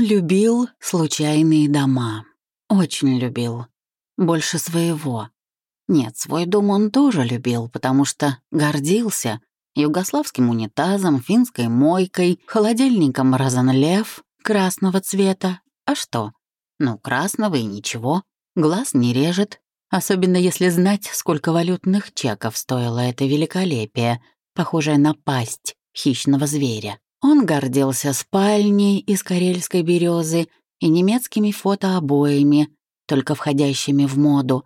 Любил случайные дома. Очень любил. Больше своего. Нет, свой дом он тоже любил, потому что гордился югославским унитазом, финской мойкой, холодильником «Розенлев» красного цвета. А что? Ну, красного и ничего. Глаз не режет. Особенно если знать, сколько валютных чеков стоило это великолепие, похожее на пасть хищного зверя. Он гордился спальней из карельской березы и немецкими фотообоями, только входящими в моду.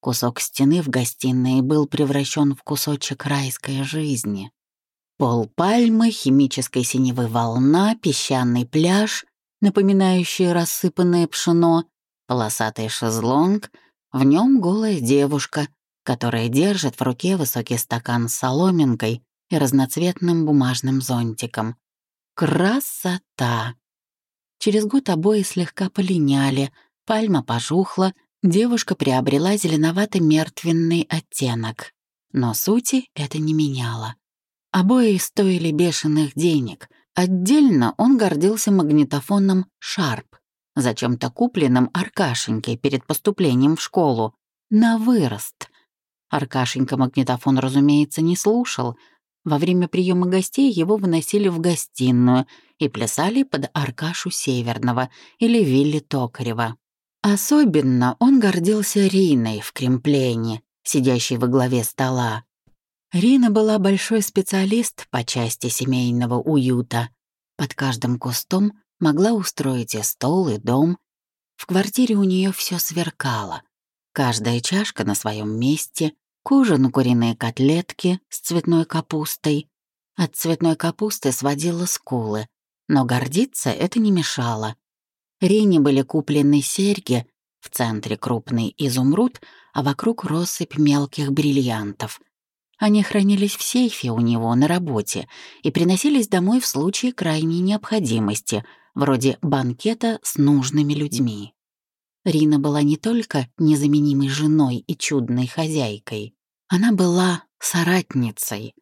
Кусок стены в гостиной был превращен в кусочек райской жизни. Пол пальмы, химической синевой волна, песчаный пляж, напоминающий рассыпанное пшено, полосатый шезлонг, в нем голая девушка, которая держит в руке высокий стакан с соломинкой и разноцветным бумажным зонтиком. Красота! Через год обои слегка полиняли, пальма пожухла, девушка приобрела зеленовато-мертвенный оттенок. Но сути это не меняло. Обои стоили бешеных денег. Отдельно он гордился магнитофоном «Шарп», зачем-то купленным Аркашенькой перед поступлением в школу. На вырост. Аркашенька магнитофон, разумеется, не слушал — во время приема гостей его выносили в гостиную и плясали под Аркашу Северного или Вилли Токарева. Особенно он гордился Риной в кремплене, сидящей во главе стола. Рина была большой специалист по части семейного уюта. Под каждым кустом могла устроить и стол, и дом. В квартире у нее все сверкало. Каждая чашка на своем месте, к ужину куриные котлетки с цветной капустой. От цветной капусты сводила скулы, но гордиться это не мешало. Рине были куплены серьги, в центре крупный изумруд, а вокруг россыпь мелких бриллиантов. Они хранились в сейфе у него на работе и приносились домой в случае крайней необходимости, вроде банкета с нужными людьми. Рина была не только незаменимой женой и чудной хозяйкой, она была соратницей.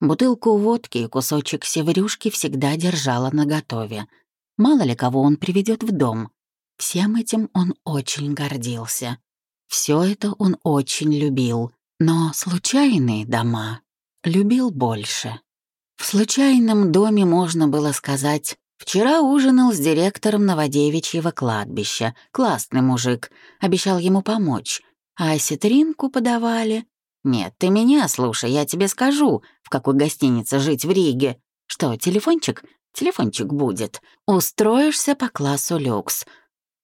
Бутылку водки и кусочек севрюшки всегда держала наготове. Мало ли кого он приведет в дом. Всем этим он очень гордился. Все это он очень любил, но случайные дома любил больше. В случайном доме можно было сказать «Вчера ужинал с директором Новодевичьего кладбища. Классный мужик. Обещал ему помочь. А осетринку подавали. «Нет, ты меня слушай, я тебе скажу, в какой гостинице жить в Риге. Что, телефончик? Телефончик будет. Устроишься по классу люкс.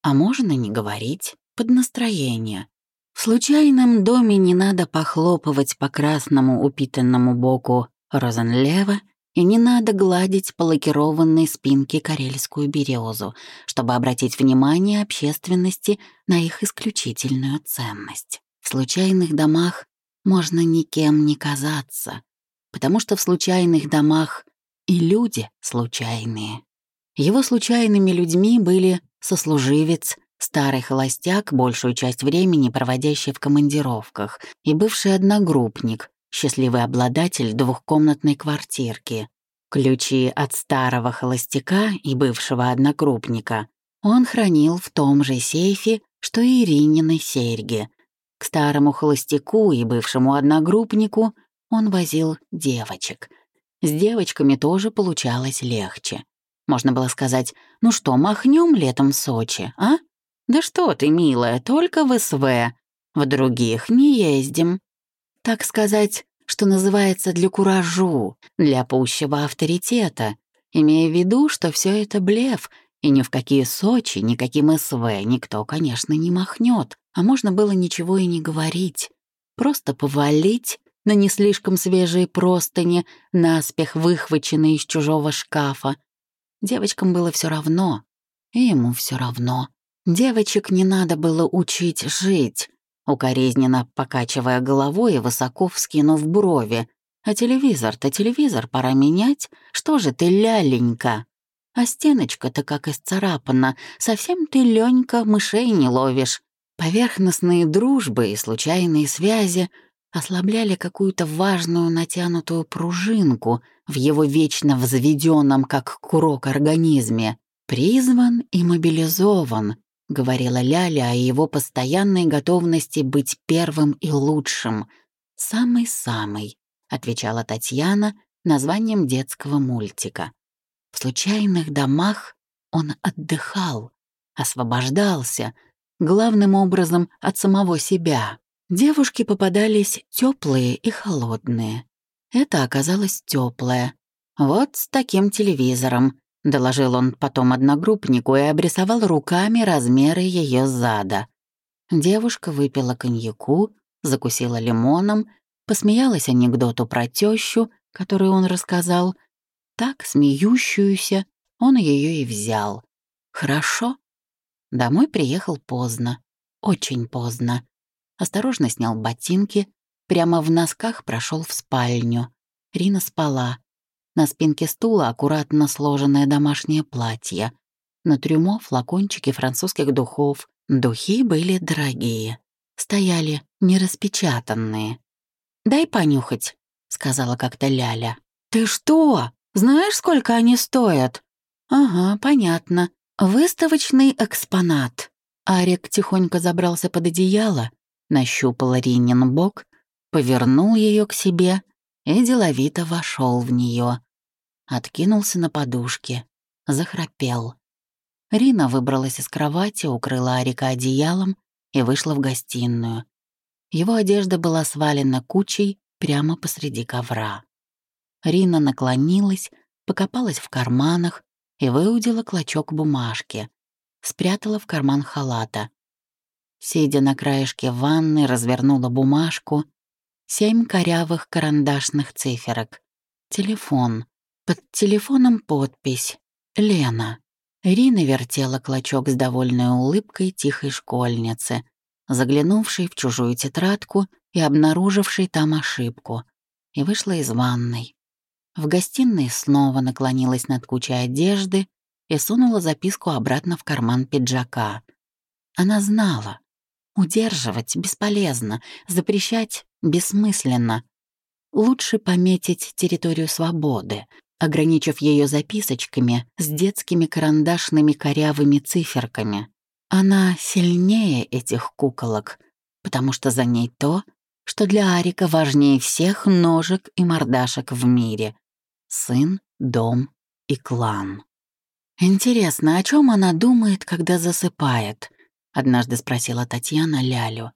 А можно не говорить, под настроение. В случайном доме не надо похлопывать по красному упитанному боку Розенлева и не надо гладить по лакированной спинке карельскую березу, чтобы обратить внимание общественности на их исключительную ценность. В случайных домах можно никем не казаться, потому что в случайных домах и люди случайные. Его случайными людьми были сослуживец, старый холостяк, большую часть времени проводящий в командировках, и бывший одногруппник, счастливый обладатель двухкомнатной квартирки. Ключи от старого холостяка и бывшего одногруппника он хранил в том же сейфе, что и Иринины серьги, к старому холостяку и бывшему одногруппнику он возил девочек. С девочками тоже получалось легче. Можно было сказать, ну что, махнем летом в Сочи, а? Да что ты, милая, только в СВ. В других не ездим. Так сказать, что называется для куражу, для пущего авторитета, имея в виду, что все это блеф, и ни в какие Сочи, никаким СВ никто, конечно, не махнет а можно было ничего и не говорить, просто повалить на не слишком свежие простыни, наспех выхваченные из чужого шкафа. Девочкам было все равно, и ему все равно. Девочек не надо было учить жить, укоризненно покачивая головой и высоко вскинув брови. А телевизор-то телевизор пора менять. Что же ты, ляленька? А стеночка-то как исцарапана. Совсем ты, Ленька, мышей не ловишь. Поверхностные дружбы и случайные связи ослабляли какую-то важную натянутую пружинку в его вечно взведенном, как курок, организме. «Призван и мобилизован», — говорила Ляля о его постоянной готовности быть первым и лучшим. «Самый-самый», — отвечала Татьяна названием детского мультика. В случайных домах он отдыхал, освобождался, главным образом от самого себя. Девушки попадались теплые и холодные. Это оказалось теплое. Вот с таким телевизором, доложил он потом одногруппнику и обрисовал руками размеры ее зада. Девушка выпила коньяку, закусила лимоном, посмеялась анекдоту про тещу, который он рассказал. Так, смеющуюся, он ее и взял. Хорошо. Домой приехал поздно, очень поздно. Осторожно снял ботинки, прямо в носках прошел в спальню. Рина спала. На спинке стула аккуратно сложенное домашнее платье. На трюмо флакончики французских духов. Духи были дорогие. Стояли нераспечатанные. «Дай понюхать», — сказала как-то Ляля. «Ты что? Знаешь, сколько они стоят?» «Ага, понятно. Выставочный экспонат». Арик тихонько забрался под одеяло, нащупал Ринин бок, повернул ее к себе и деловито вошел в нее откинулся на подушке, захрапел. Рина выбралась из кровати, укрыла Арика одеялом и вышла в гостиную. Его одежда была свалена кучей прямо посреди ковра. Рина наклонилась, покопалась в карманах и выудила клочок бумажки, спрятала в карман халата. Сидя на краешке ванны, развернула бумажку. Семь корявых карандашных циферок. Телефон. Под телефоном подпись «Лена». Рина вертела клочок с довольной улыбкой тихой школьницы, заглянувшей в чужую тетрадку и обнаружившей там ошибку, и вышла из ванной. В гостиной снова наклонилась над кучей одежды и сунула записку обратно в карман пиджака. Она знала. Удерживать бесполезно, запрещать бессмысленно. Лучше пометить территорию свободы, ограничив ее записочками с детскими карандашными корявыми циферками. Она сильнее этих куколок, потому что за ней то, что для Арика важнее всех ножек и мордашек в мире — сын, дом и клан. «Интересно, о чем она думает, когда засыпает?» — однажды спросила Татьяна Лялю.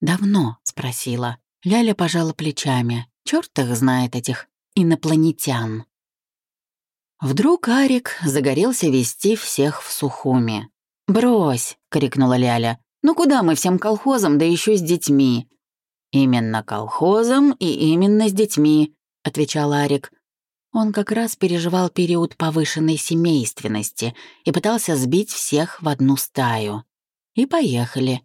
«Давно?» — спросила. Ляля пожала плечами. Черт их знает, этих инопланетян. Вдруг Арик загорелся вести всех в Сухуми. «Брось!» — крикнула Ляля. «Ну куда мы всем колхозам, да еще с детьми?» «Именно колхозом и именно с детьми», — отвечал Арик. Он как раз переживал период повышенной семейственности и пытался сбить всех в одну стаю. И поехали.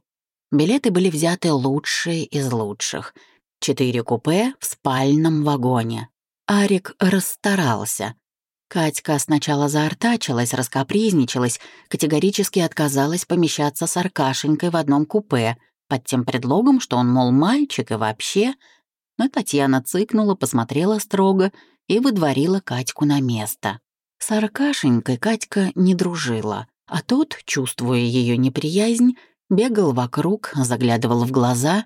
Билеты были взяты лучшие из лучших. Четыре купе в спальном вагоне. Арик расстарался. Катька сначала заортачилась, раскопризничалась, категорически отказалась помещаться с Аркашенькой в одном купе, под тем предлогом, что он, мол, мальчик и вообще. Но Татьяна цыкнула, посмотрела строго и выдворила Катьку на место. С Аркашенькой Катька не дружила, а тот, чувствуя ее неприязнь, бегал вокруг, заглядывал в глаза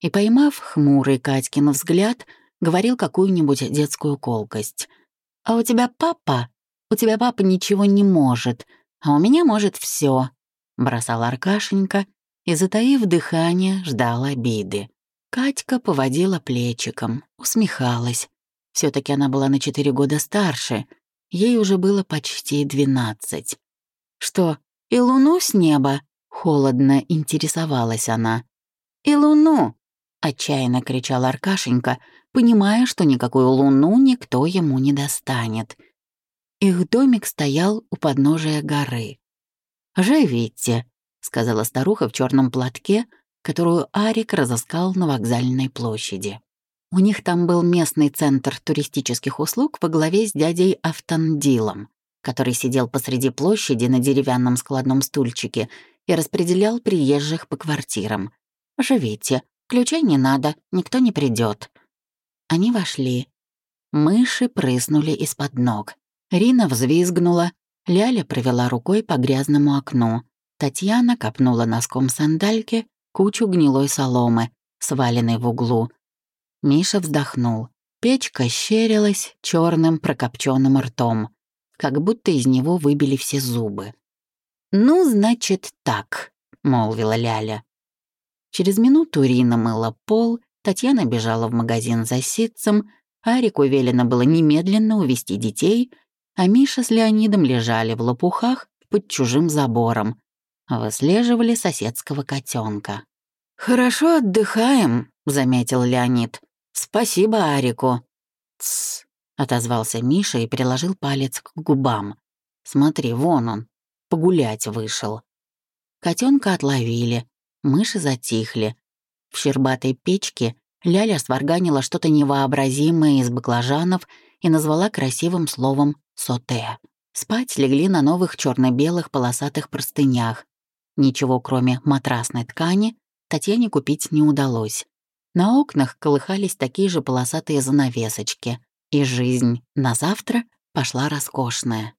и, поймав хмурый Катькин взгляд, говорил какую-нибудь детскую колкость — «А у тебя папа? У тебя папа ничего не может, а у меня может все, бросал Аркашенька и, затаив дыхание, ждал обиды. Катька поводила плечиком, усмехалась. Все таки она была на четыре года старше, ей уже было почти двенадцать. «Что, и луну с неба?» — холодно интересовалась она. «И луну!» — отчаянно кричал Аркашенька, понимая, что никакую луну никто ему не достанет. Их домик стоял у подножия горы. «Живите», — сказала старуха в черном платке, которую Арик разыскал на вокзальной площади. У них там был местный центр туристических услуг во главе с дядей Автандилом, который сидел посреди площади на деревянном складном стульчике и распределял приезжих по квартирам. «Живите, ключей не надо, никто не придет. Они вошли. Мыши прыснули из-под ног. Рина взвизгнула, Ляля провела рукой по грязному окну. Татьяна копнула носком сандальки кучу гнилой соломы, сваленной в углу. Миша вздохнул. Печка щерилась черным прокопченным ртом, как будто из него выбили все зубы. «Ну, значит, так», — молвила Ляля. Через минуту Рина мыла пол, Татьяна бежала в магазин за ситцем, Арику велено было немедленно увести детей, а Миша с Леонидом лежали в лопухах под чужим забором, выслеживали соседского котенка. «Хорошо отдыхаем», — заметил Леонид. «Спасибо Арику». «Тссс», — отозвался Миша и приложил палец к губам. «Смотри, вон он, погулять вышел». Котенка отловили, мыши затихли. В щербатой печке Ляля сварганила что-то невообразимое из баклажанов и назвала красивым словом «соте». Спать легли на новых черно белых полосатых простынях. Ничего, кроме матрасной ткани, Татьяне купить не удалось. На окнах колыхались такие же полосатые занавесочки, и жизнь на завтра пошла роскошная.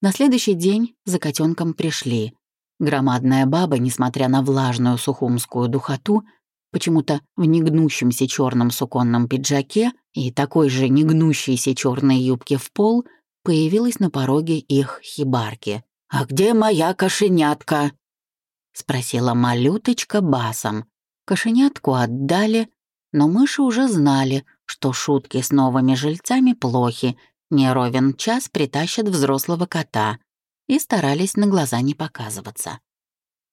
На следующий день за котенком пришли. Громадная баба, несмотря на влажную сухумскую духоту, почему-то в негнущемся черном суконном пиджаке и такой же негнущейся черной юбке в пол, появилась на пороге их хибарки. «А где моя кошенятка?» — спросила малюточка басом. Кошенятку отдали, но мыши уже знали, что шутки с новыми жильцами плохи, не ровен час притащат взрослого кота, и старались на глаза не показываться.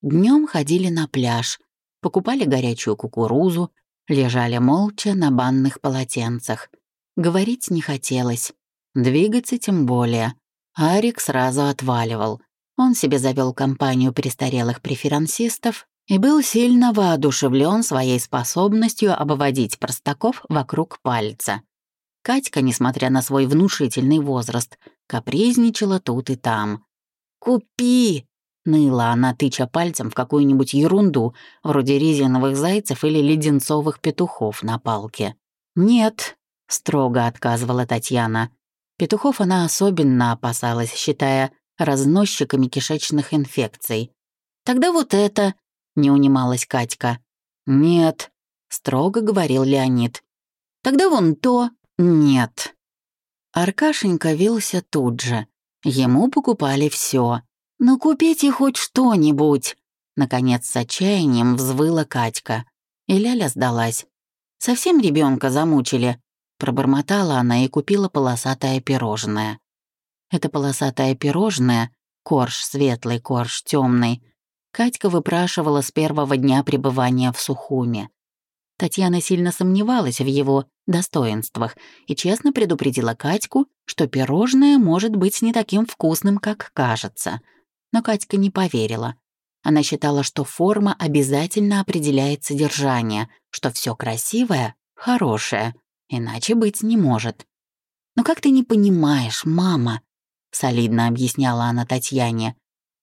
Днем ходили на пляж, покупали горячую кукурузу, лежали молча на банных полотенцах. Говорить не хотелось, двигаться тем более. Арик сразу отваливал. Он себе завел компанию престарелых преферансистов и был сильно воодушевлен своей способностью обводить простаков вокруг пальца. Катька, несмотря на свой внушительный возраст, капризничала тут и там. «Купи!» Ныла она, тыча пальцем в какую-нибудь ерунду, вроде резиновых зайцев или леденцовых петухов на палке. «Нет», — строго отказывала Татьяна. Петухов она особенно опасалась, считая разносчиками кишечных инфекций. «Тогда вот это», — не унималась Катька. «Нет», — строго говорил Леонид. «Тогда вон то». «Нет». Аркашенька вился тут же. Ему покупали все. «Ну купите хоть что-нибудь!» Наконец с отчаянием взвыла Катька. И Ляля сдалась. «Совсем ребенка замучили?» Пробормотала она и купила полосатое пирожное. Это полосатое пирожное, корж светлый, корж темный, Катька выпрашивала с первого дня пребывания в Сухуме. Татьяна сильно сомневалась в его достоинствах и честно предупредила Катьку, что пирожное может быть не таким вкусным, как кажется — но Катька не поверила. Она считала, что форма обязательно определяет содержание, что все красивое — хорошее, иначе быть не может. «Но как ты не понимаешь, мама?» — солидно объясняла она Татьяне.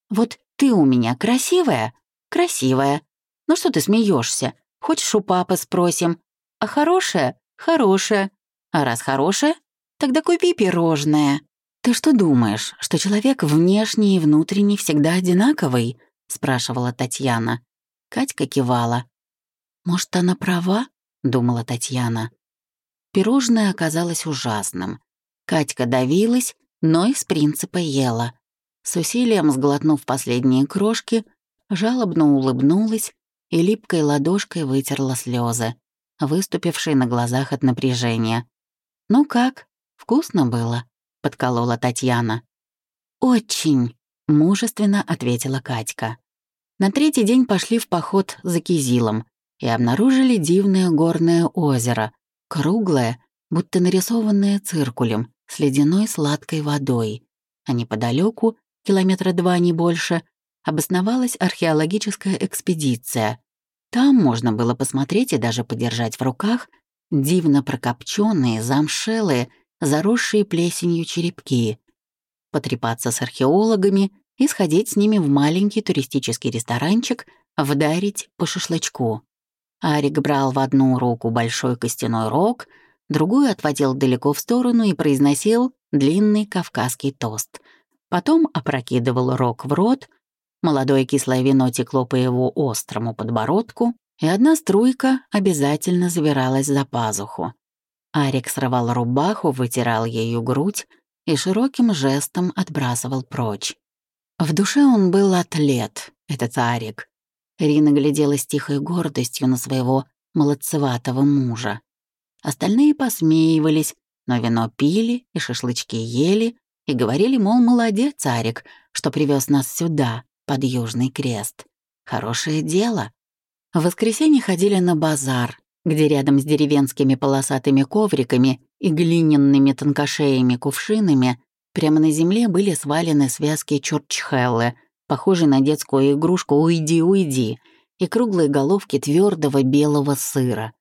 «Вот ты у меня красивая? Красивая. Ну что ты смеешься? Хочешь у папы спросим? А хорошая? Хорошая. А раз хорошая, тогда купи пирожное». «Ты что думаешь, что человек внешний и внутренний всегда одинаковый?» — спрашивала Татьяна. Катька кивала. «Может, она права?» — думала Татьяна. Пирожное оказалось ужасным. Катька давилась, но из принципа ела. С усилием сглотнув последние крошки, жалобно улыбнулась и липкой ладошкой вытерла слезы, выступившие на глазах от напряжения. «Ну как, вкусно было?» подколола Татьяна. «Очень», — мужественно ответила Катька. На третий день пошли в поход за Кизилом и обнаружили дивное горное озеро, круглое, будто нарисованное циркулем, с ледяной сладкой водой. А неподалеку, километра два не больше, обосновалась археологическая экспедиция. Там можно было посмотреть и даже подержать в руках дивно прокопченные, замшелые, заросшие плесенью черепки, потрепаться с археологами и сходить с ними в маленький туристический ресторанчик, вдарить по шашлычку. Арик брал в одну руку большой костяной рог, другую отводил далеко в сторону и произносил длинный кавказский тост. Потом опрокидывал рог в рот, молодое кислое вино текло по его острому подбородку, и одна струйка обязательно забиралась за пазуху. Арик срывал рубаху, вытирал ею грудь и широким жестом отбрасывал прочь. В душе он был атлет, этот Арик. Рина глядела с тихой гордостью на своего молодцеватого мужа. Остальные посмеивались, но вино пили и шашлычки ели, и говорили, мол, молодец, Арик, что привез нас сюда, под Южный Крест. Хорошее дело. В воскресенье ходили на базар, где рядом с деревенскими полосатыми ковриками и глиняными тонкошеями кувшинами прямо на земле были свалены связки чорчхеллы, похожие на детскую игрушку «Уйди, уйди», и круглые головки твердого белого сыра.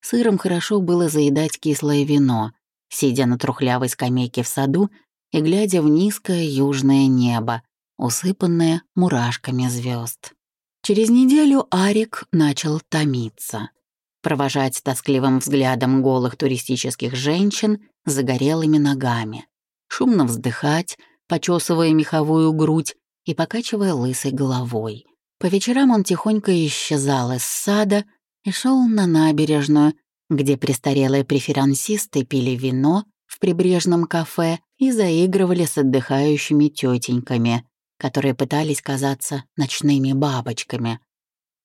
Сыром хорошо было заедать кислое вино, сидя на трухлявой скамейке в саду и глядя в низкое южное небо, усыпанное мурашками звезд. Через неделю Арик начал томиться. Провожать тоскливым взглядом голых туристических женщин загорелыми ногами. Шумно вздыхать, почесывая меховую грудь и покачивая лысой головой. По вечерам он тихонько исчезал из сада и шел на набережную, где престарелые преферансисты пили вино в прибрежном кафе и заигрывали с отдыхающими тетеньками, которые пытались казаться ночными бабочками.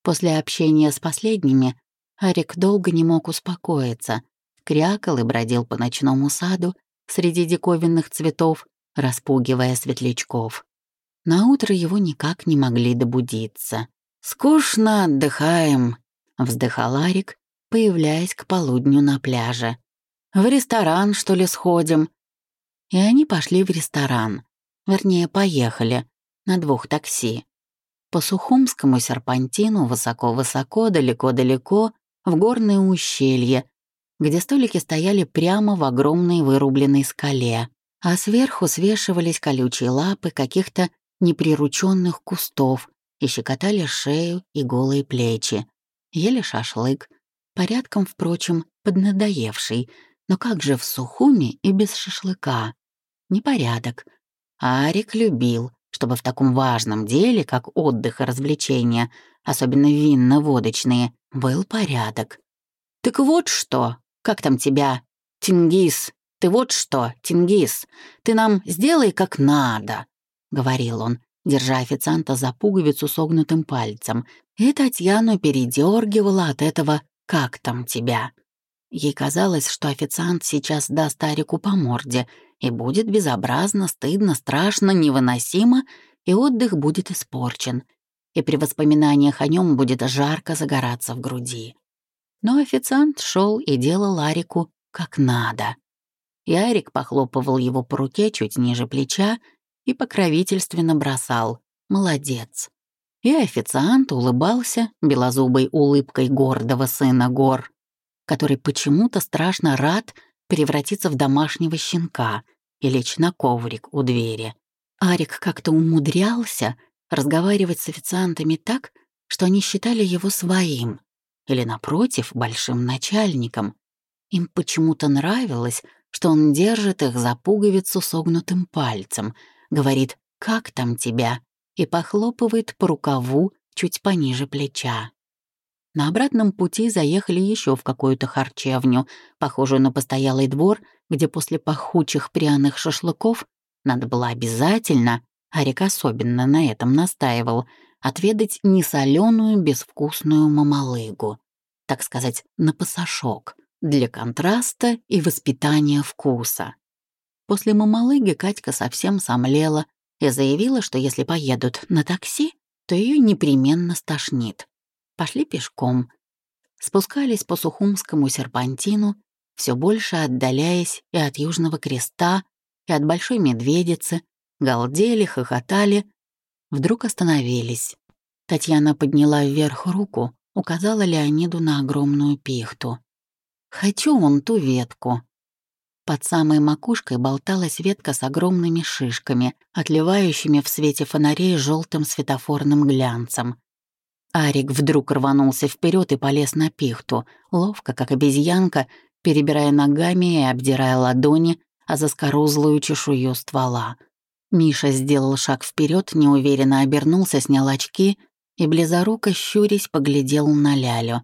После общения с последними Арик долго не мог успокоиться, крякал и бродил по ночному саду среди диковинных цветов, распугивая светлячков. На утро его никак не могли добудиться. «Скучно отдыхаем», — вздыхал Арик, появляясь к полудню на пляже. «В ресторан, что ли, сходим?» И они пошли в ресторан. Вернее, поехали. На двух такси. По Сухумскому серпантину высоко-высоко, далеко-далеко, в горное ущелье, где столики стояли прямо в огромной вырубленной скале, а сверху свешивались колючие лапы каких-то неприрученных кустов и щекотали шею и голые плечи. Ели шашлык, порядком, впрочем, поднадоевший, но как же в Сухуме и без шашлыка? Непорядок. Арик любил, чтобы в таком важном деле, как отдых и развлечения, особенно винно-водочные, был порядок. «Так вот что, как там тебя, Тингис? Ты вот что, Тингис, ты нам сделай как надо», — говорил он, держа официанта за пуговицу согнутым пальцем, и Татьяну передергивала от этого «как там тебя?». Ей казалось, что официант сейчас даст Арику по морде, и будет безобразно, стыдно, страшно, невыносимо, и отдых будет испорчен, и при воспоминаниях о нем будет жарко загораться в груди. Но официант шел и делал Арику как надо. И Арик похлопывал его по руке чуть ниже плеча и покровительственно бросал «Молодец». И официант улыбался белозубой улыбкой гордого сына гор, который почему-то страшно рад превратиться в домашнего щенка и лечь на коврик у двери. Арик как-то умудрялся разговаривать с официантами так, что они считали его своим, или, напротив, большим начальником. Им почему-то нравилось, что он держит их за пуговицу согнутым пальцем, говорит «Как там тебя?» и похлопывает по рукаву чуть пониже плеча. На обратном пути заехали еще в какую-то харчевню, похожую на постоялый двор, где после пахучих пряных шашлыков надо было обязательно, Арик особенно на этом настаивал, отведать несоленую безвкусную мамалыгу, так сказать, на пасашок, для контраста и воспитания вкуса. После мамалыги Катька совсем сомлела и заявила, что если поедут на такси, то ее непременно стошнит. Пошли пешком. Спускались по Сухумскому серпантину, все больше отдаляясь и от Южного Креста, и от Большой Медведицы, галдели, хохотали, вдруг остановились. Татьяна подняла вверх руку, указала Леониду на огромную пихту. «Хочу он ту ветку». Под самой макушкой болталась ветка с огромными шишками, отливающими в свете фонарей желтым светофорным глянцем. Арик вдруг рванулся вперед и полез на пихту, ловко, как обезьянка, перебирая ногами и обдирая ладони, а заскорузлую чешую ствола. Миша сделал шаг вперед, неуверенно обернулся, снял очки и, близоруко щурясь, поглядел на Лялю.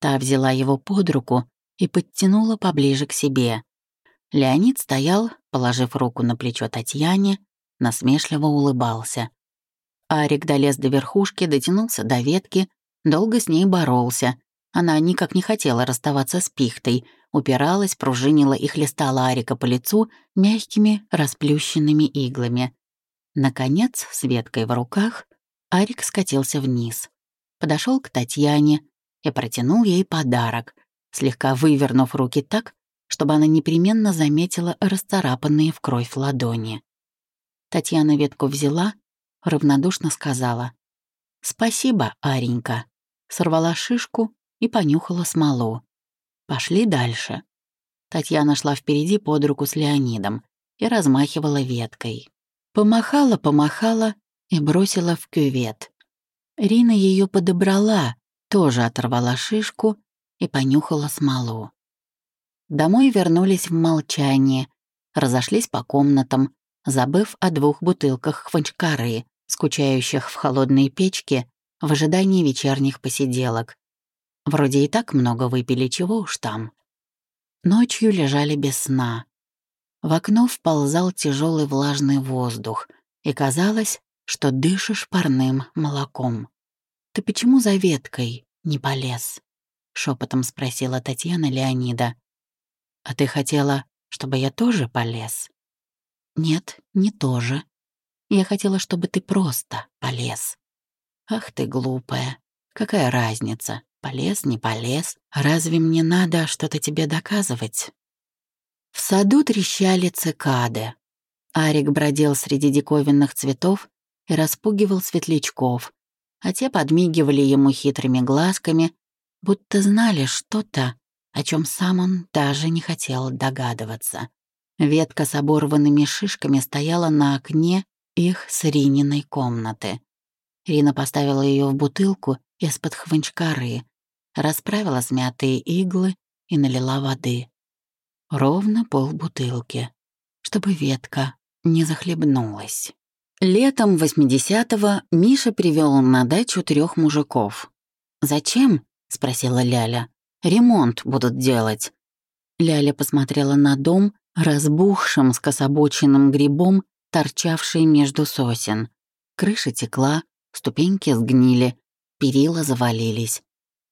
Та взяла его под руку и подтянула поближе к себе. Леонид стоял, положив руку на плечо Татьяне, насмешливо улыбался. Арик долез до верхушки, дотянулся до ветки, долго с ней боролся. Она никак не хотела расставаться с пихтой, упиралась, пружинила и хлестала Арика по лицу мягкими расплющенными иглами. Наконец, с веткой в руках, Арик скатился вниз. Подошел к Татьяне и протянул ей подарок, слегка вывернув руки так, чтобы она непременно заметила расцарапанные в кровь ладони. Татьяна ветку взяла, равнодушно сказала «Спасибо, Аренька», сорвала шишку и понюхала смолу. Пошли дальше. Татьяна шла впереди под руку с Леонидом и размахивала веткой. Помахала, помахала и бросила в кювет. Рина ее подобрала, тоже оторвала шишку и понюхала смолу. Домой вернулись в молчании, разошлись по комнатам, забыв о двух бутылках хванчкары, скучающих в холодной печке в ожидании вечерних посиделок. Вроде и так много выпили, чего уж там. Ночью лежали без сна. В окно вползал тяжелый влажный воздух, и казалось, что дышишь парным молоком. «Ты почему за веткой не полез?» — шепотом спросила Татьяна Леонида. «А ты хотела, чтобы я тоже полез?» «Нет, не тоже. Я хотела, чтобы ты просто полез». «Ах ты глупая, какая разница?» Полез, не полез. Разве мне надо что-то тебе доказывать? В саду трещали цикады. Арик бродил среди диковинных цветов и распугивал светлячков, а те подмигивали ему хитрыми глазками, будто знали что-то, о чем сам он даже не хотел догадываться. Ветка с оборванными шишками стояла на окне их с Рининой комнаты. Рина поставила ее в бутылку из-под хванчкары, расправила смятые иглы и налила воды. Ровно полбутылки, чтобы ветка не захлебнулась. Летом 80-го Миша привел на дачу трех мужиков. «Зачем?» — спросила Ляля. «Ремонт будут делать». Ляля посмотрела на дом, разбухшим скособоченным грибом, торчавший между сосен. Крыша текла, ступеньки сгнили, перила завалились.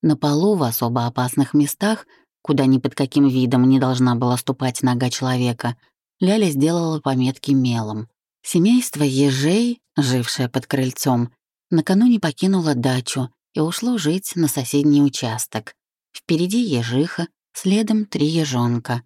На полу в особо опасных местах, куда ни под каким видом не должна была ступать нога человека, Ляля сделала пометки мелом. Семейство ежей, жившее под крыльцом, накануне покинуло дачу и ушло жить на соседний участок. Впереди ежиха, следом три ежонка.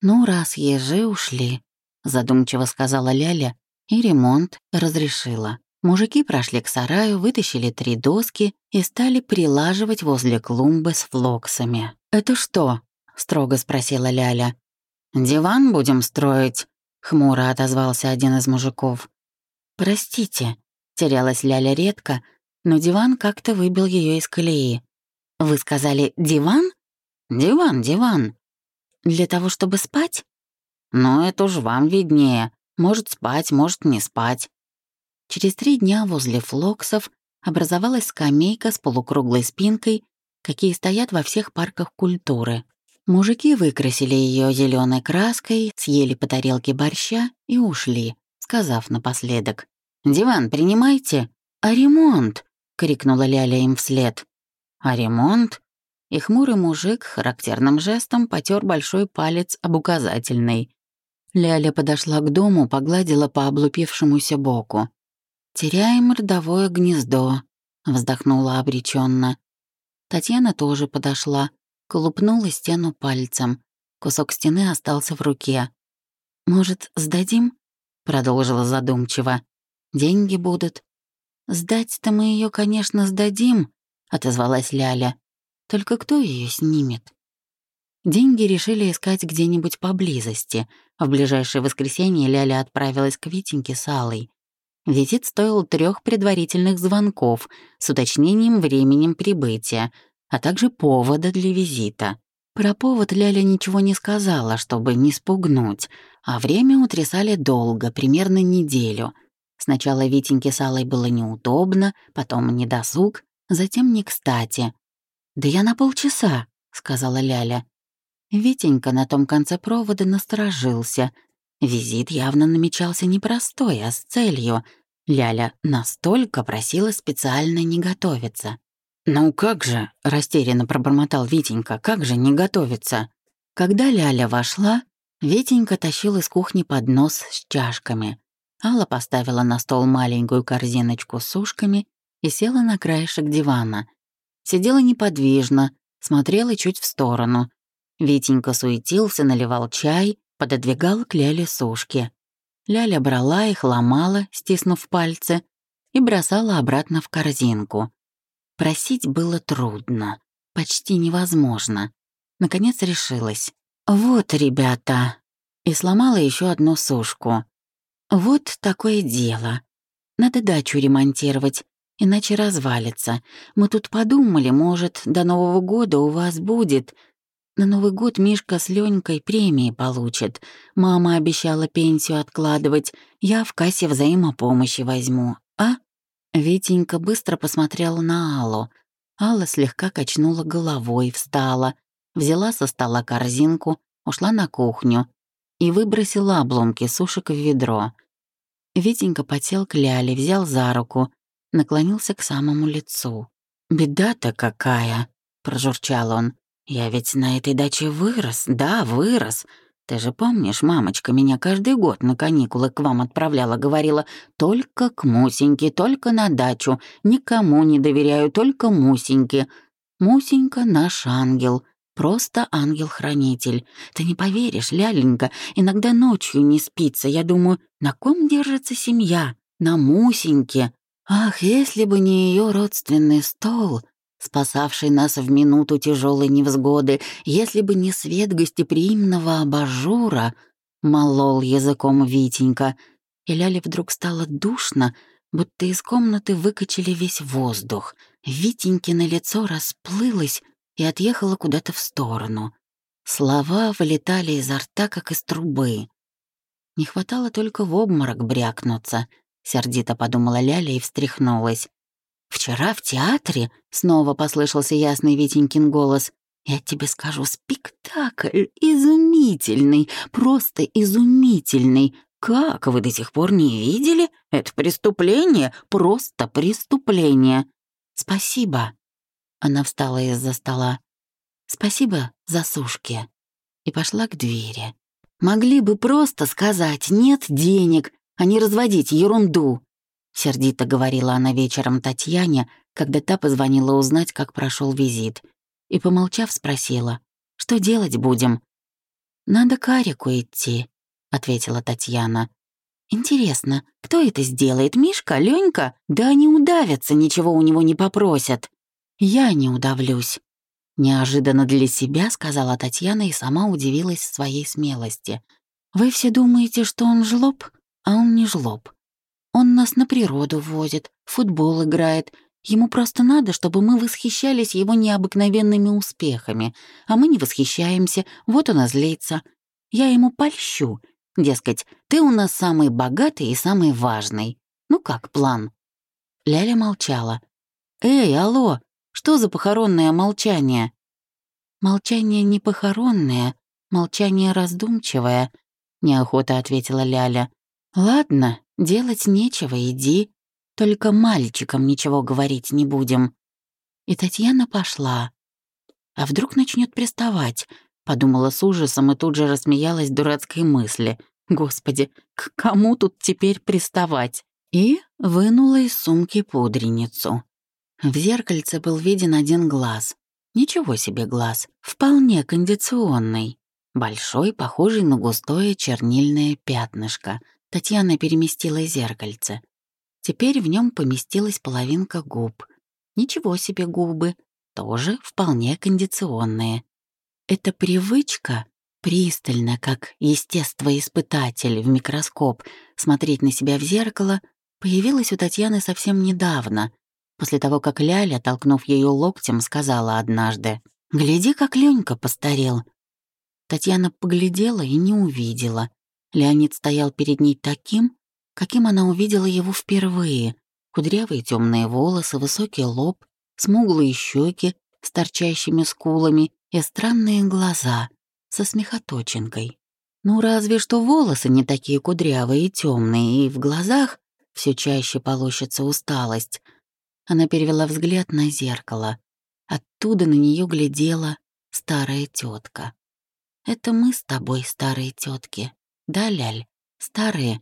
«Ну, раз ежи ушли», — задумчиво сказала Ляля, и ремонт разрешила. Мужики прошли к сараю, вытащили три доски и стали прилаживать возле клумбы с флоксами. «Это что?» — строго спросила Ляля. «Диван будем строить», — хмуро отозвался один из мужиков. «Простите», — терялась Ляля редко, но диван как-то выбил ее из колеи. «Вы сказали «диван»?» «Диван, диван». «Для того, чтобы спать?» «Ну, это уж вам виднее. Может спать, может не спать». Через три дня возле флоксов образовалась скамейка с полукруглой спинкой, какие стоят во всех парках культуры. Мужики выкрасили ее зеленой краской, съели по тарелке борща и ушли, сказав напоследок. «Диван принимайте, а ремонт!» — крикнула Ляля им вслед. «А ремонт?» И хмурый мужик характерным жестом потер большой палец об указательный. Ляля подошла к дому, погладила по облупившемуся боку. «Теряем родовое гнездо», — вздохнула обреченно. Татьяна тоже подошла, колупнула стену пальцем. Кусок стены остался в руке. «Может, сдадим?» — продолжила задумчиво. «Деньги будут». «Сдать-то мы ее, конечно, сдадим», — отозвалась Ляля. «Только кто ее снимет?» Деньги решили искать где-нибудь поблизости. В ближайшее воскресенье Ляля отправилась к Витеньке с Аллой. Визит стоил трех предварительных звонков с уточнением временем прибытия, а также повода для визита. Про повод Ляля ничего не сказала, чтобы не спугнуть, а время утрясали долго, примерно неделю. Сначала Витеньке с Аллой было неудобно, потом недосуг, затем не кстати. «Да я на полчаса», — сказала Ляля. Витенька на том конце провода насторожился. Визит явно намечался непростой, а с целью. Ляля настолько просила специально не готовиться. «Ну как же?» — растерянно пробормотал Витенька. «Как же не готовиться?» Когда Ляля вошла, Витенька тащил из кухни поднос с чашками. Алла поставила на стол маленькую корзиночку с сушками и села на краешек дивана. Сидела неподвижно, смотрела чуть в сторону. Витенька суетился, наливал чай, пододвигал к Ляле сушки. Ляля брала их, ломала, стиснув пальцы, и бросала обратно в корзинку. Просить было трудно, почти невозможно. Наконец решилась. «Вот, ребята!» И сломала еще одну сушку. «Вот такое дело. Надо дачу ремонтировать, иначе развалится. Мы тут подумали, может, до Нового года у вас будет. На Новый год Мишка с Ленькой премии получит. Мама обещала пенсию откладывать. Я в кассе взаимопомощи возьму. А?» Витенька быстро посмотрела на Аллу. Алла слегка качнула головой, встала, взяла со стола корзинку, ушла на кухню и выбросила обломки сушек в ведро. Витенька потел к Ляле, взял за руку, наклонился к самому лицу. «Беда-то какая!» — прожурчал он. «Я ведь на этой даче вырос, да, вырос. Ты же помнишь, мамочка меня каждый год на каникулы к вам отправляла, говорила, только к Мусеньке, только на дачу, никому не доверяю, только Мусеньке. Мусенька наш ангел, просто ангел-хранитель. Ты не поверишь, ляленька, иногда ночью не спится. Я думаю, на ком держится семья? На Мусеньке. Ах, если бы не ее родственный стол, спасавший нас в минуту тяжелой невзгоды, если бы не свет гостеприимного абажура, молол языком Витенька, и Ляле вдруг стало душно, будто из комнаты выкачали весь воздух. Витенькино лицо расплылось и отъехало куда-то в сторону. Слова вылетали изо рта, как из трубы. Не хватало только в обморок брякнуться, сердито подумала Ляля и встряхнулась. «Вчера в театре», — снова послышался ясный Витенькин голос, «я тебе скажу, спектакль изумительный, просто изумительный. Как вы до сих пор не видели? Это преступление, просто преступление. Спасибо». Она встала из-за стола. «Спасибо за сушки». И пошла к двери. «Могли бы просто сказать «нет денег», а не разводить ерунду. Сердито говорила она вечером Татьяне, когда та позвонила узнать, как прошел визит. И, помолчав, спросила, «Что делать будем?» «Надо к Арику идти», — ответила Татьяна. «Интересно, кто это сделает, Мишка, Ленька? Да они удавятся, ничего у него не попросят». «Я не удавлюсь», — неожиданно для себя сказала Татьяна и сама удивилась своей смелости. «Вы все думаете, что он жлоб, а он не жлоб. Он нас на природу возит, футбол играет. Ему просто надо, чтобы мы восхищались его необыкновенными успехами. А мы не восхищаемся, вот он злится. Я ему польщу. Дескать, ты у нас самый богатый и самый важный. Ну как план?» Ляля молчала. «Эй, алло, что за похоронное молчание?» «Молчание не похоронное, молчание раздумчивое», — неохота ответила Ляля. «Ладно, делать нечего, иди. Только мальчикам ничего говорить не будем». И Татьяна пошла. «А вдруг начнет приставать?» — подумала с ужасом и тут же рассмеялась дурацкой мысли. «Господи, к кому тут теперь приставать?» И вынула из сумки пудреницу. В зеркальце был виден один глаз. Ничего себе глаз, вполне кондиционный. Большой, похожий на густое чернильное пятнышко — Татьяна переместила зеркальце. Теперь в нем поместилась половинка губ. Ничего себе губы, тоже вполне кондиционные. Эта привычка пристально, как естествоиспытатель в микроскоп, смотреть на себя в зеркало, появилась у Татьяны совсем недавно, после того, как Ляля, толкнув ее локтем, сказала однажды, Гляди, как Ленька постарел». Татьяна поглядела и не увидела. Леонид стоял перед ней таким, каким она увидела его впервые. Кудрявые темные волосы, высокий лоб, смуглые щеки с торчащими скулами и странные глаза со смехоточинкой. Ну, разве что волосы не такие кудрявые и темные, и в глазах все чаще полощется усталость. Она перевела взгляд на зеркало. Оттуда на нее глядела старая тетка. Это мы с тобой, старые тетки, да, Ляль? Старые?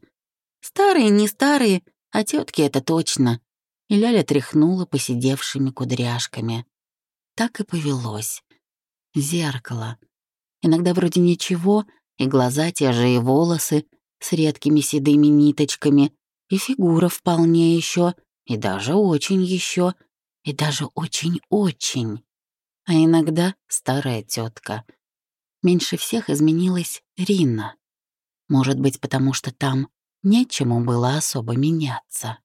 Старые, не старые, а тетки это точно. И Ляля тряхнула посидевшими кудряшками. Так и повелось. Зеркало. Иногда вроде ничего, и глаза те же, и волосы с редкими седыми ниточками, и фигура вполне еще, и даже очень еще, и даже очень-очень. А иногда старая тетка. Меньше всех изменилась Рина. Может быть, потому что там нечему было особо меняться.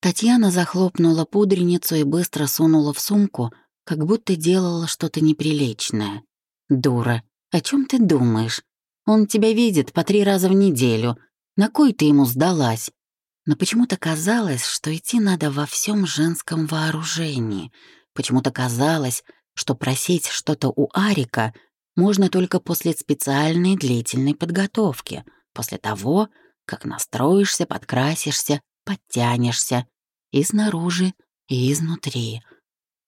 Татьяна захлопнула пудреницу и быстро сунула в сумку, как будто делала что-то неприличное. «Дура, о чем ты думаешь? Он тебя видит по три раза в неделю. На кой ты ему сдалась? Но почему-то казалось, что идти надо во всем женском вооружении. Почему-то казалось, что просить что-то у Арика можно только после специальной длительной подготовки, после того, как настроишься, подкрасишься, подтянешься и снаружи, и изнутри.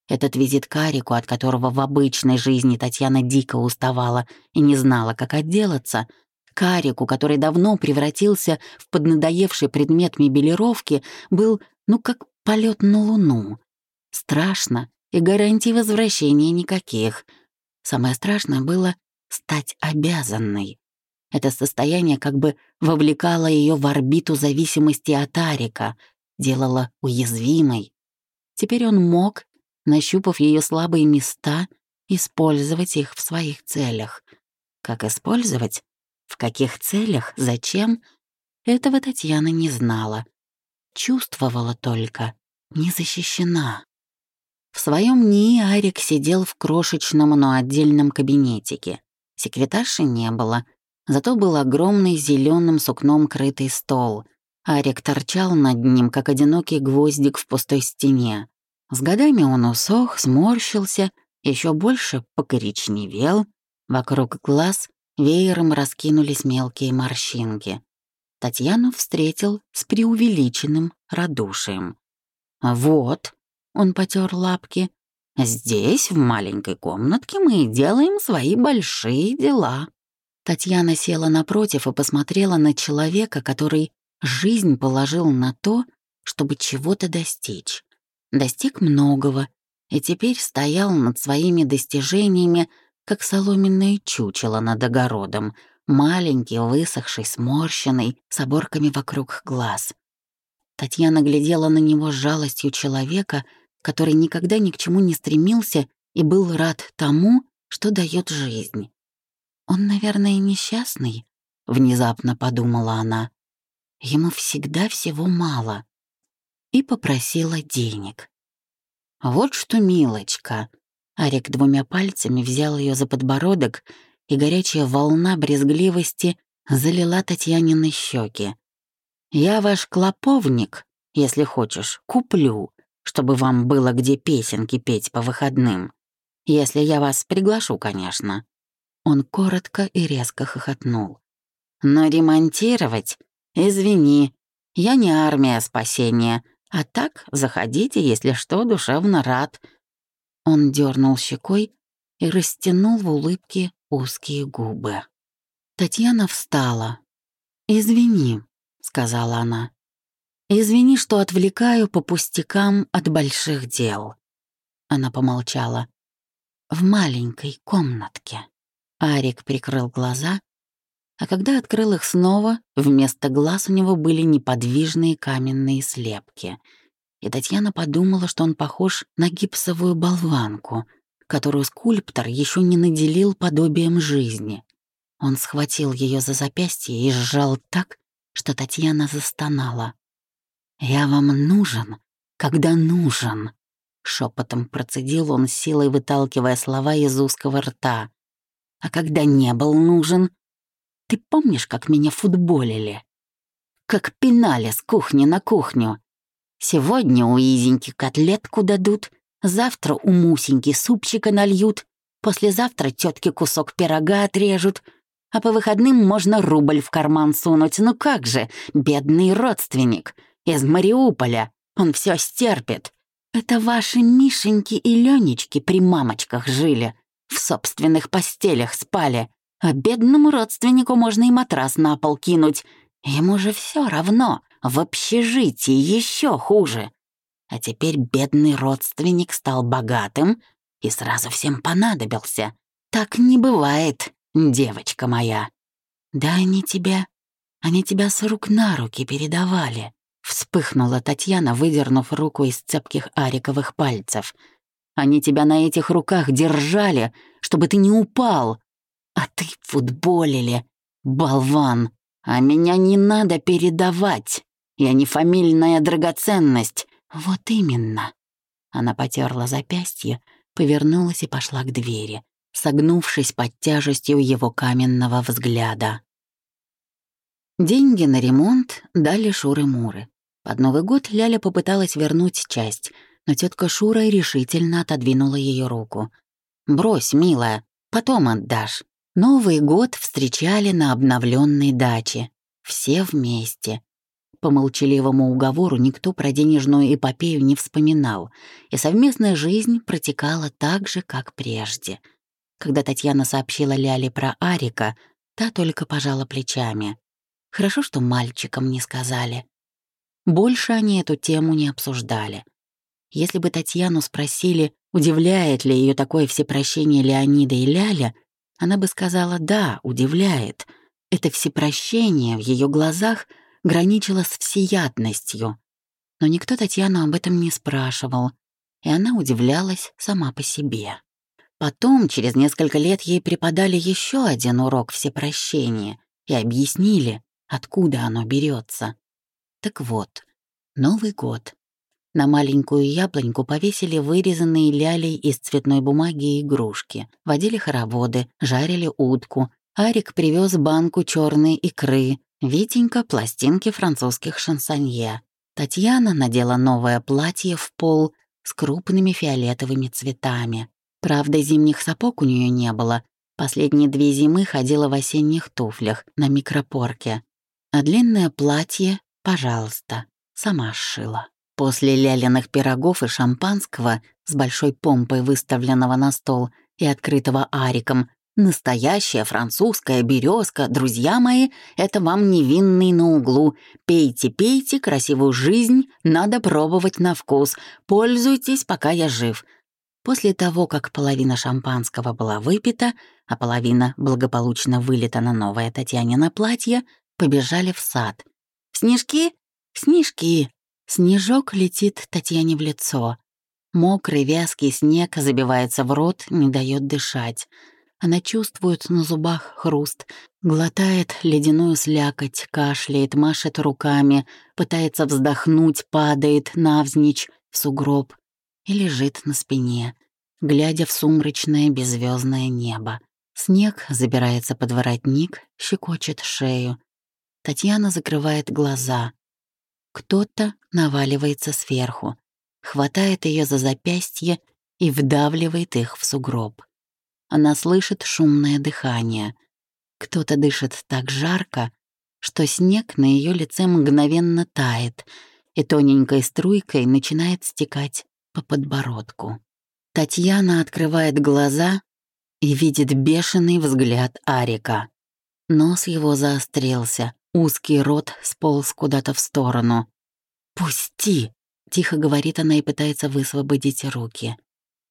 Этот визит к от которого в обычной жизни Татьяна дико уставала и не знала, как отделаться — Карику, который давно превратился в поднадоевший предмет мебелировки, был, ну, как полет на Луну. Страшно, и гарантий возвращения никаких. Самое страшное было стать обязанной. Это состояние как бы вовлекало ее в орбиту зависимости от Арика, делало уязвимой. Теперь он мог, нащупав ее слабые места, использовать их в своих целях. Как использовать? В каких целях, зачем, этого Татьяна не знала. Чувствовала только, не защищена. В своем НИИ Арик сидел в крошечном, но отдельном кабинетике. Секретарши не было, зато был огромный зеленым сукном крытый стол. Арик торчал над ним, как одинокий гвоздик в пустой стене. С годами он усох, сморщился, еще больше покоричневел, вокруг глаз Веером раскинулись мелкие морщинки. Татьяну встретил с преувеличенным радушием. «Вот», — он потер лапки, — «здесь, в маленькой комнатке, мы делаем свои большие дела». Татьяна села напротив и посмотрела на человека, который жизнь положил на то, чтобы чего-то достичь. Достиг многого и теперь стоял над своими достижениями как соломенное чучело над огородом, маленький, высохший, сморщенный, с оборками вокруг глаз. Татьяна глядела на него с жалостью человека, который никогда ни к чему не стремился и был рад тому, что дает жизнь. «Он, наверное, несчастный», — внезапно подумала она. «Ему всегда всего мало». И попросила денег. «Вот что, милочка», Арик двумя пальцами взял ее за подбородок, и горячая волна брезгливости залила Татьянины щеки. «Я ваш клоповник, если хочешь, куплю, чтобы вам было где песенки петь по выходным. Если я вас приглашу, конечно». Он коротко и резко хохотнул. «Но ремонтировать? Извини, я не армия спасения, а так заходите, если что, душевно рад. Он дернул щекой и растянул в улыбке узкие губы. Татьяна встала. «Извини», — сказала она. «Извини, что отвлекаю по пустякам от больших дел». Она помолчала. «В маленькой комнатке». Арик прикрыл глаза, а когда открыл их снова, вместо глаз у него были неподвижные каменные слепки — и Татьяна подумала, что он похож на гипсовую болванку, которую скульптор еще не наделил подобием жизни. Он схватил ее за запястье и сжал так, что Татьяна застонала. «Я вам нужен, когда нужен», Шепотом процедил он, силой выталкивая слова из узкого рта. «А когда не был нужен? Ты помнишь, как меня футболили? Как пинали с кухни на кухню? Сегодня у Изеньки котлетку дадут, завтра у Мусеньки супчика нальют, послезавтра тетке кусок пирога отрежут, а по выходным можно рубль в карман сунуть. Ну как же, бедный родственник из Мариуполя, он все стерпит. Это ваши Мишеньки и Ленечки при мамочках жили, в собственных постелях спали, а бедному родственнику можно и матрас на пол кинуть. Ему же все равно, в общежитии еще хуже. А теперь бедный родственник стал богатым и сразу всем понадобился. Так не бывает, девочка моя. Да они тебя, они тебя с рук на руки передавали. Вспыхнула Татьяна, выдернув руку из цепких ариковых пальцев. «Они тебя на этих руках держали, чтобы ты не упал. А ты футболили, болван. А меня не надо передавать. Я не фамильная драгоценность. Вот именно». Она потерла запястье, повернулась и пошла к двери, согнувшись под тяжестью его каменного взгляда. Деньги на ремонт дали Шуры-Муры. Под Новый год Ляля попыталась вернуть часть, но тетка Шура решительно отодвинула ее руку. «Брось, милая, потом отдашь». Новый год встречали на обновленной даче. Все вместе. По молчаливому уговору никто про денежную эпопею не вспоминал, и совместная жизнь протекала так же, как прежде. Когда Татьяна сообщила Ляле про Арика, та только пожала плечами. Хорошо, что мальчикам не сказали. Больше они эту тему не обсуждали. Если бы Татьяну спросили, удивляет ли ее такое всепрощение Леонида и Ляля, она бы сказала «да, удивляет». Это всепрощение в ее глазах граничило с всеядностью. Но никто Татьяну об этом не спрашивал, и она удивлялась сама по себе. Потом, через несколько лет, ей преподали еще один урок всепрощения и объяснили, откуда оно берется. Так вот, Новый год. На маленькую яблоньку повесили вырезанные лялей из цветной бумаги игрушки, водили хороводы, жарили утку. Арик привез банку черной икры, Витенька — пластинки французских шансонье. Татьяна надела новое платье в пол с крупными фиолетовыми цветами. Правда, зимних сапог у нее не было. Последние две зимы ходила в осенних туфлях на микропорке. А длинное платье Пожалуйста, сама сшила. После лялиных пирогов и шампанского с большой помпой, выставленного на стол и открытого ариком, настоящая французская березка, друзья мои, это вам невинный на углу. Пейте, пейте, красивую жизнь надо пробовать на вкус. Пользуйтесь, пока я жив. После того, как половина шампанского была выпита, а половина благополучно вылета на новое Татьянина платье, побежали в сад — «Снежки? Снежки!» Снежок летит Татьяне в лицо. Мокрый вязкий снег забивается в рот, не дает дышать. Она чувствует на зубах хруст, глотает ледяную слякоть, кашляет, машет руками, пытается вздохнуть, падает навзничь в сугроб и лежит на спине, глядя в сумрачное беззвездное небо. Снег забирается под воротник, щекочет шею. Татьяна закрывает глаза. Кто-то наваливается сверху, хватает ее за запястье и вдавливает их в сугроб. Она слышит шумное дыхание. Кто-то дышит так жарко, что снег на ее лице мгновенно тает и тоненькой струйкой начинает стекать по подбородку. Татьяна открывает глаза и видит бешеный взгляд Арика. Нос его заострился, Узкий рот сполз куда-то в сторону. «Пусти!» — тихо говорит она и пытается высвободить руки.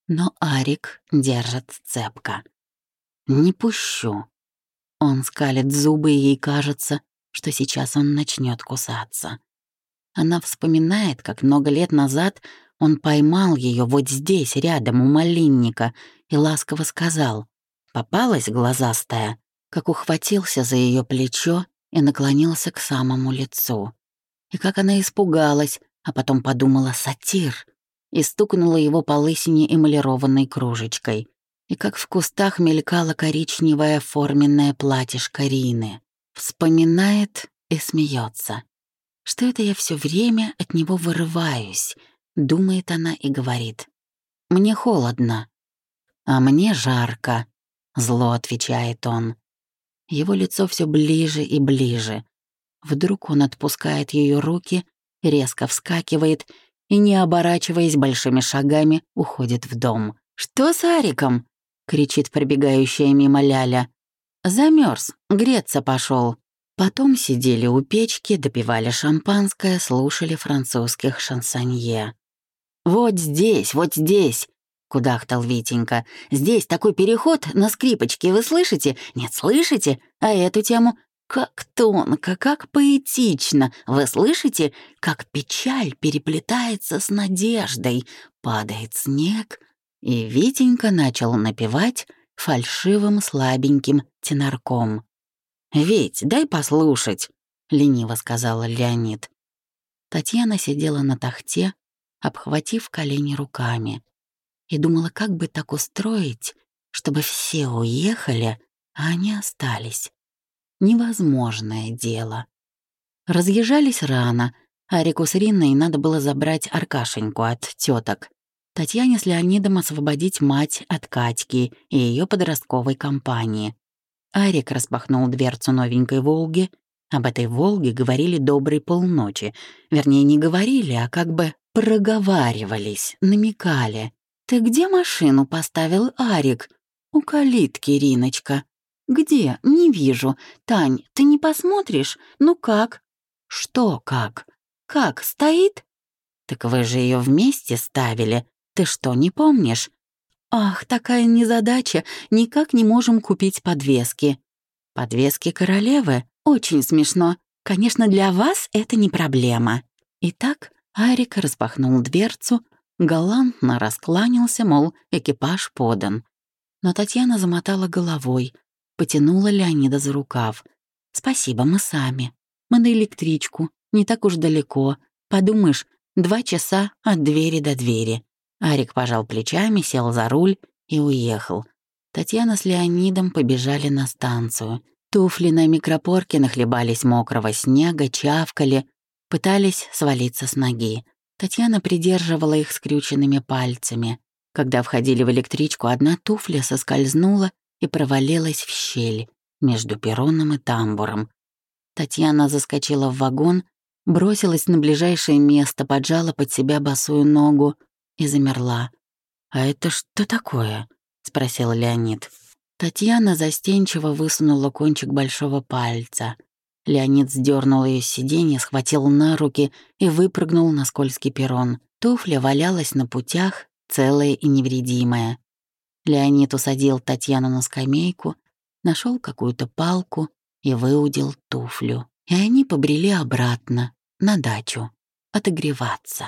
Но Арик держит цепко. «Не пущу». Он скалит зубы, и ей кажется, что сейчас он начнет кусаться. Она вспоминает, как много лет назад он поймал ее вот здесь, рядом, у малинника, и ласково сказал «Попалась глазастая», как ухватился за ее плечо и наклонился к самому лицу. И как она испугалась, а потом подумала «сатир». и стукнула его по лысине эмалированной кружечкой. И как в кустах мелькало коричневое форменное платьишко Рины. Вспоминает и смеется. Что это я все время от него вырываюсь, думает она и говорит. Мне холодно. А мне жарко, зло отвечает он. Его лицо все ближе и ближе. Вдруг он отпускает ее руки, резко вскакивает и, не оборачиваясь большими шагами, уходит в дом. «Что с Ариком?» — кричит пробегающая мимо Ляля. Замерз, греться пошел. Потом сидели у печки, допивали шампанское, слушали французских шансонье. «Вот здесь, вот здесь!» — кудахтал Витенька. «Здесь такой переход на скрипочке, вы слышите? Нет, слышите? А эту тему? Как тонко, как поэтично! Вы слышите, как печаль переплетается с надеждой? Падает снег!» И Витенька начал напевать фальшивым слабеньким тенарком. «Ведь, дай послушать», — лениво сказала Леонид. Татьяна сидела на тахте, обхватив колени руками, и думала, как бы так устроить, чтобы все уехали, а они остались. Невозможное дело. Разъезжались рано, а Рику с Риной надо было забрать Аркашеньку от теток. Татьяне с Леонидом освободить мать от Катьки и ее подростковой компании. Арик распахнул дверцу новенькой «Волги». Об этой «Волге» говорили доброй полночи. Вернее, не говорили, а как бы проговаривались, намекали. «Ты где машину поставил, Арик?» «У калитки, Риночка». «Где? Не вижу. Тань, ты не посмотришь? Ну как?» «Что как?» «Как, стоит?» «Так вы же ее вместе ставили. Ты что, не помнишь? «Ах, такая незадача, никак не можем купить подвески». «Подвески королевы? Очень смешно. Конечно, для вас это не проблема». Итак, Арик распахнул дверцу, галантно раскланялся, мол, экипаж подан. Но Татьяна замотала головой, потянула Леонида за рукав. «Спасибо, мы сами. Мы на электричку, не так уж далеко. Подумаешь, два часа от двери до двери. Арик пожал плечами, сел за руль и уехал. Татьяна с Леонидом побежали на станцию. Туфли на микропорке нахлебались мокрого снега, чавкали, пытались свалиться с ноги. Татьяна придерживала их скрюченными пальцами. Когда входили в электричку, одна туфля соскользнула и провалилась в щель между перроном и тамбуром. Татьяна заскочила в вагон, бросилась на ближайшее место, поджала под себя босую ногу, и замерла. «А это что такое?» — спросил Леонид. Татьяна застенчиво высунула кончик большого пальца. Леонид сдернул ее с сиденья, схватил на руки и выпрыгнул на скользкий перрон. Туфля валялась на путях, целая и невредимая. Леонид усадил Татьяну на скамейку, нашел какую-то палку и выудил туфлю. И они побрели обратно, на дачу, отогреваться.